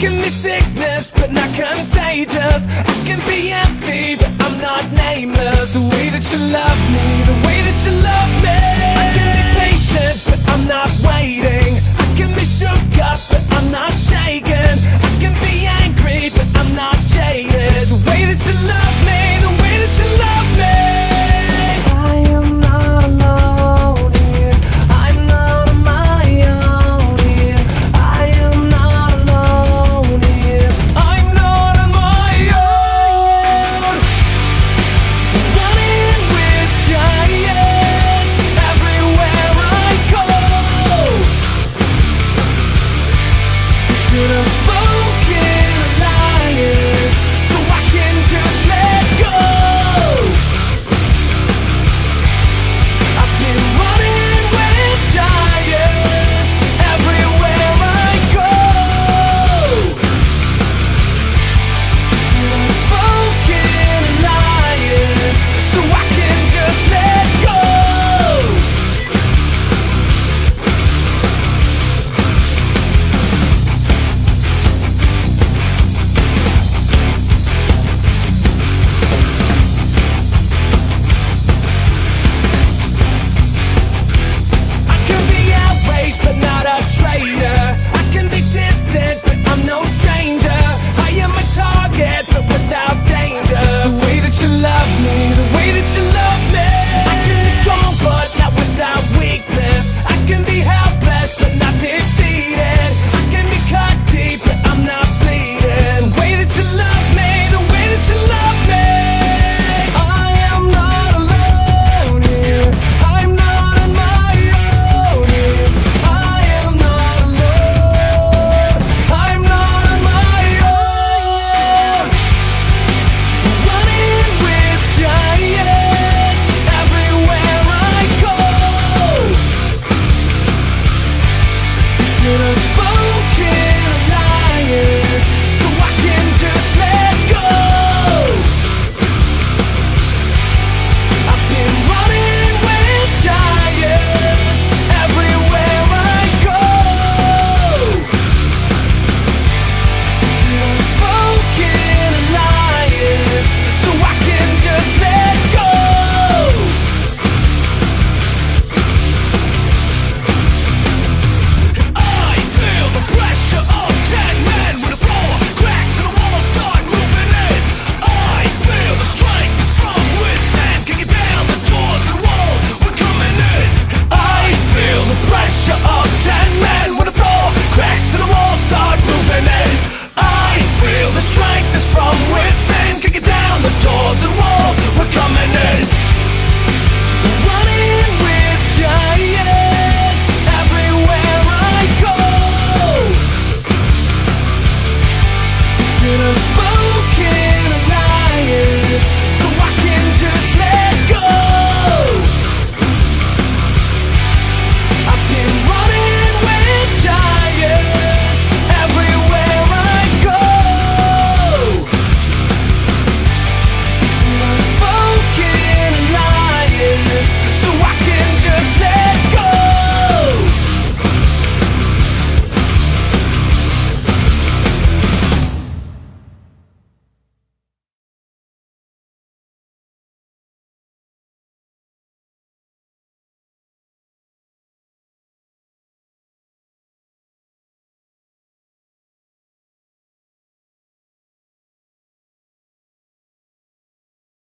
Can be sickness, but not contagious. I can be empty, but I'm not nameless. The way that you love me, the way